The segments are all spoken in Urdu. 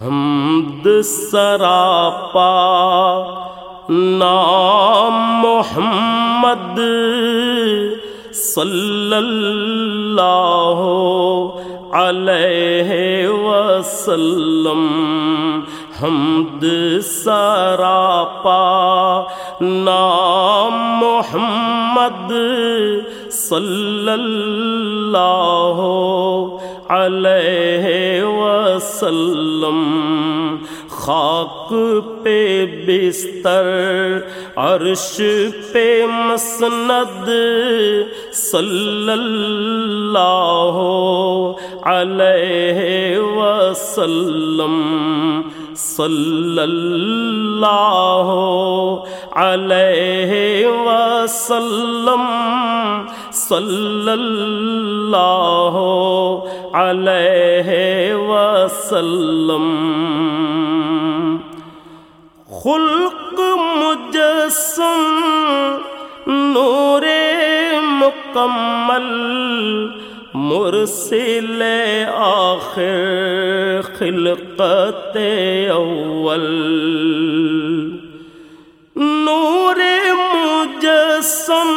حمد سراپا نام محمد صلی اللہ علیہ وسلم حمد سراپا نام محمد صلی اللہ علیہ وسلم، خاک پہ بستر، عرش پہ مسند، صلی اللہ علیہ وسلم، صلی اللہ علیہ وسلم صلی اللہ علیہ وسلم خلق مجسم نور مکمل مرسل آخر خلقت اول نور مجسم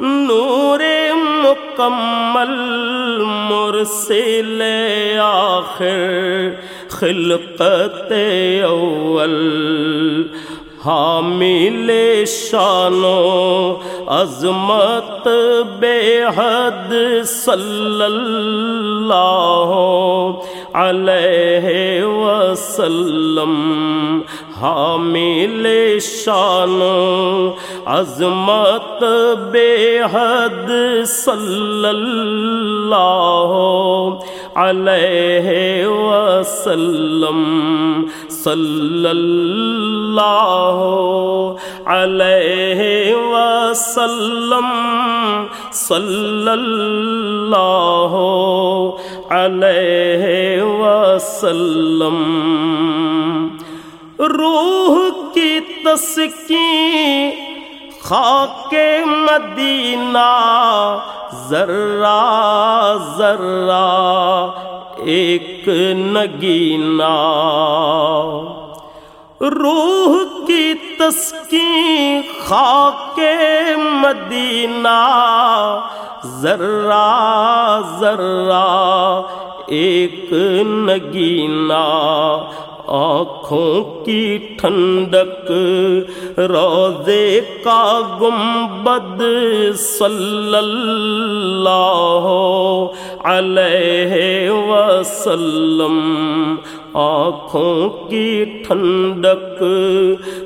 نور مکمل مرسل آخر خلقت اول حامل شانو عظمت بے حد صلی اللہ علیہ وسلم حامل شان، عظمت بے حد صلی اللہ علیہ وسلم، صلی اللہ علیہ وسلم، صلی اللہ علیہ وسلم۔ روح کی تسکی خاک مدینہ، ذرہ ذرہ، ایک نگینا روح کی تسکی خاک مدینہ، ذرہ ذرہ، ایک نگینا آنکھوں کی ٹھنڈک، روزے کا گنبد صلی اللہ علیہ وسلم۔ آنکھوں کی ٹھنڈک،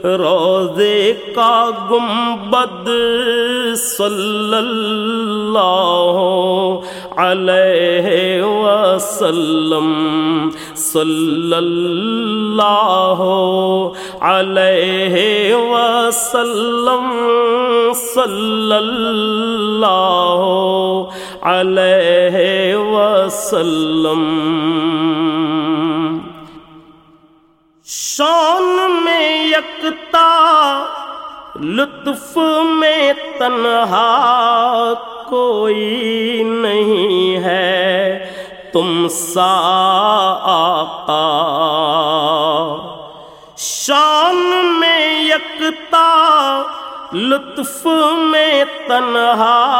روزے کا گنبد صلی اللہ علیہ وسلم صلی اللہ علیہ وسلم صلی اللہ علیہ وسلم۔ شان میں یکتا، لطف میں تنہا۔ کوئی نہیں ہے۔ تم سا آقا شان میں یکتا، لطف میں تنہا۔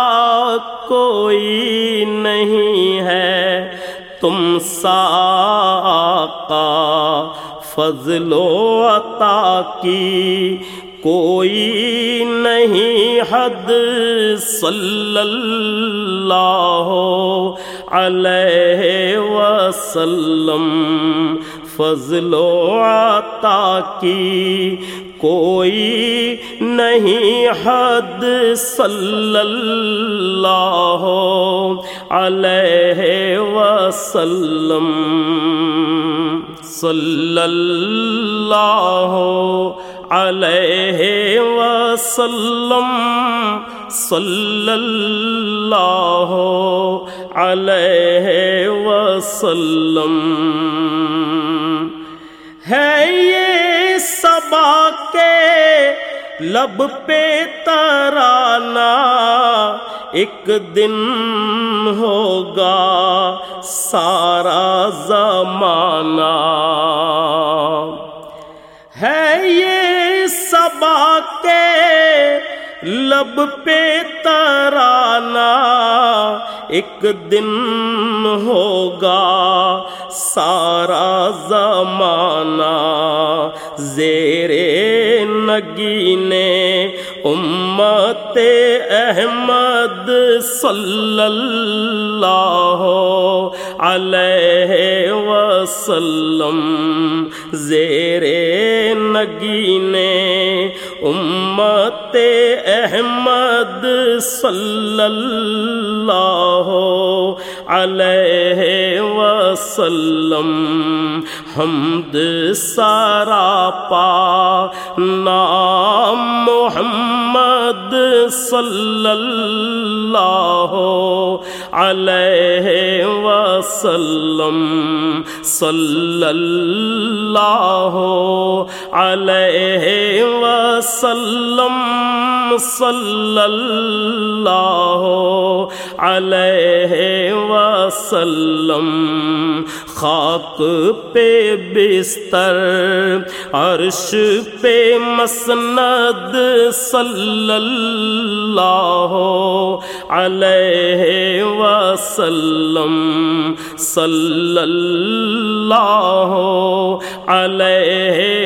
کوئی نہیں ہے۔ تم سا آقا فضل و عطا کی۔ کوئی نہیں حد صلی اللہ علیہ وسلم فضل و عطا کی کوئی نہیں حد صلی اللہ علیہ وسلم صلی اللہ علیہ وسلم صلی اللہ علیہ وسلم۔ ہے یہ سبا کے لب پہ ترانا ایک دن ہوگا سارا زمانہ۔ لب پہ ترانا ایک دن ہوگا سارا زمانہ زیر نگینے امت احمد صلی اللہ علیہ وسلم زیر نگینے امت احمد صلی اللہ علیہ وسلم حمد سارا پا، نام محمد صلی اللہ علیہ وسلم صلی اللہ علیہ وسلم صلی اللہ علیہ وسلم۔ خاک پہ بستر عرش پہ مسند صلی اللہ علیہ وسلم صلی اللہ علیہ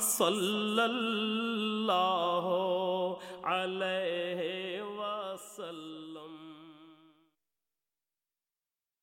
صلی اللہ علیہ